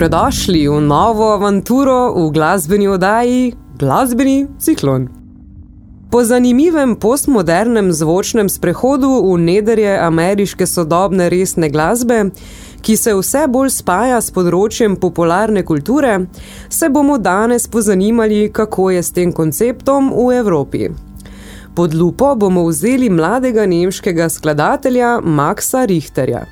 Dobrodošli v novo avanturo v glasbeni oddaji Glasbeni ciklon. Po zanimivem postmodernem zvočnem sprehodu v nederje ameriške sodobne resne glasbe, ki se vse bolj spaja s področjem popularne kulture, se bomo danes pozanimali, kako je s tem konceptom v Evropi. Pod lupo bomo vzeli mladega nemškega skladatelja Maxa Richterja.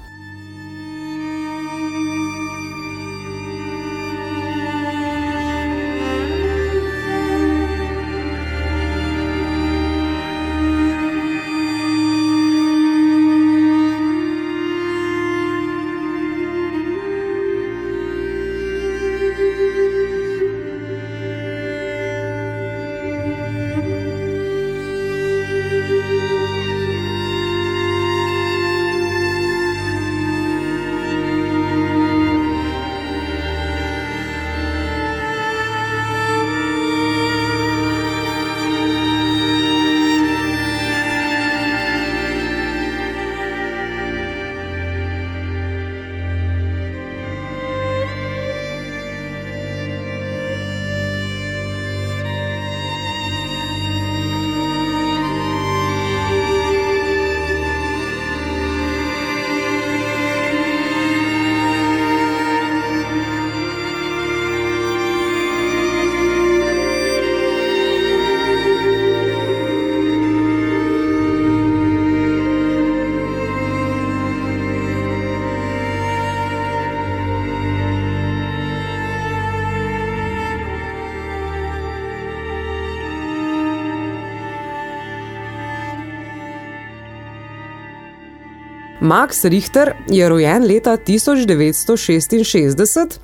Max Richter je rojen leta 1966,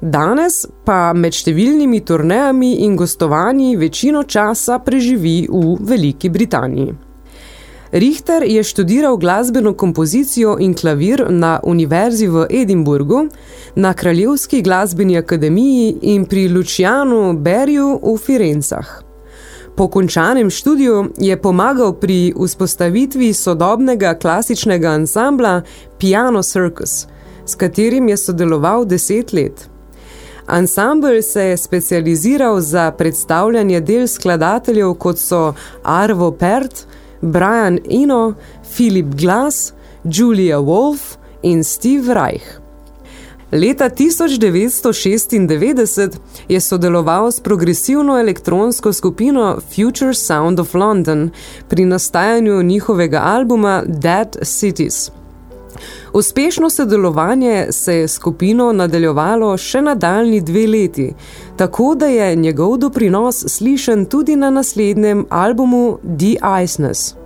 danes pa med številnimi turnejami in gostovanji večino časa preživi v Veliki Britaniji. Richter je študiral glasbeno kompozicijo in klavir na Univerzi v Edinburgu, na Kraljevski glasbeni akademiji in pri Lucianu Berju v Firencah. Po končanem študiju je pomagal pri vzpostavitvi sodobnega klasičnega ansambla Piano Circus, s katerim je sodeloval deset let. Ansambl se je specializiral za predstavljanje del skladateljev, kot so Arvo Pert, Brian Eno, Philip Glass, Julia Wolf in Steve Reich. Leta 1996 je sodeloval s progresivno elektronsko skupino Future Sound of London pri nastajanju njihovega albuma Dead Cities. Uspešno sodelovanje se je skupino nadaljevalo še nadaljni dve leti, tako da je njegov doprinos slišen tudi na naslednjem albumu The Iceness.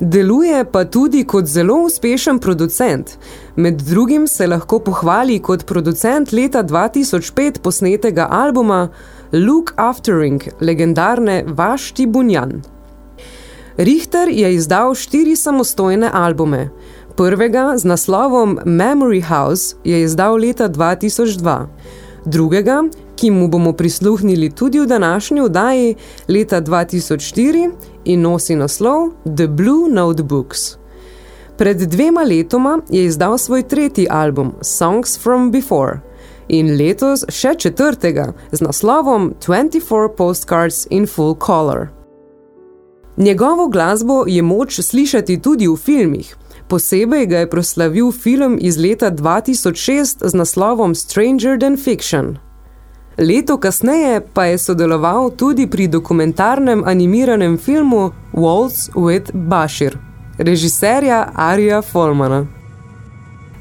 Deluje pa tudi kot zelo uspešen producent. Med drugim se lahko pohvali kot producent leta 2005 posnetega albuma Look Aftering legendarne Vašti Bunjan. Richter je izdal štiri samostojne albume. Prvega z naslovom Memory House je izdal leta 2002. Drugega, ki mu bomo prisluhnili tudi v današnji vdaji, leta 2004 in nosi naslov The Blue Notebooks. Pred dvema letoma je izdal svoj tretji album Songs from Before in letos še četrtega z naslovom 24 Postcards in Full Color. Njegovo glasbo je moč slišati tudi v filmih. Posebej ga je proslavil film iz leta 2006 z naslovom Stranger Than Fiction. Leto kasneje pa je sodeloval tudi pri dokumentarnem animiranem filmu Waltz with Bashir, režiserja Arija Folmana.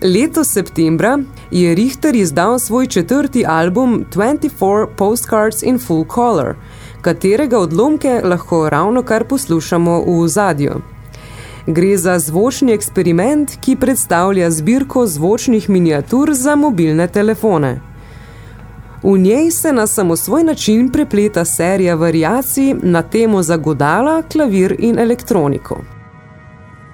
Leto septembra je Richter izdal svoj četrti album 24 Postcards in Full Color, katerega odlomke lahko ravno kar poslušamo v zadju. Gre za zvočni eksperiment, ki predstavlja zbirko zvočnih miniatur za mobilne telefone. V njej se na samosvoj način prepleta serija variacij na temo za godala, klavir in elektroniko.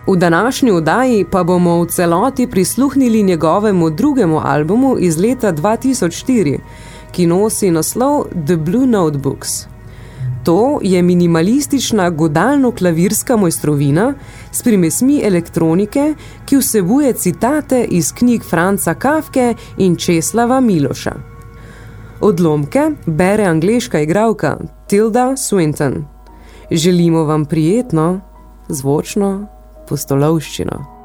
V današnji vdaji pa bomo v celoti prisluhnili njegovemu drugemu albumu iz leta 2004, ki nosi naslov The Blue Notebooks. To je minimalistična godalno-klavirska mojstrovina s primesmi elektronike, ki vsebuje citate iz knjig Franca Kafke in Česlava Miloša. Odlomke bere angleška igralka Tilda Swinton. Želimo vam prijetno, zvočno postolovščino.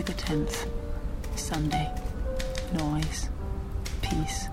February the 10th, Sunday. Noise. Peace.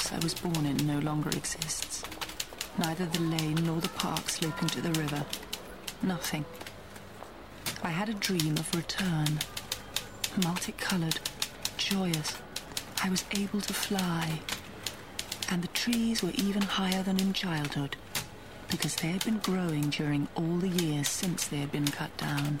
House I was born in no longer exists, neither the lane nor the park sloping to the river, nothing. I had a dream of return, multicolored, joyous. I was able to fly, and the trees were even higher than in childhood because they had been growing during all the years since they had been cut down.